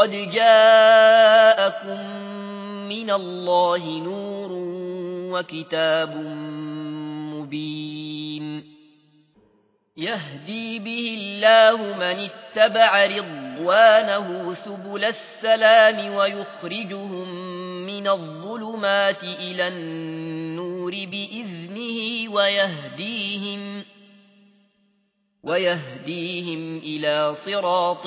قد جاءكم من الله نور وكتاب مبين. يهدي به الله من اتبع رضوانه سبل السلام ويخرجهم من الظلمات إلى النور بإذنه ويهديهم ويهديهم إلى صراط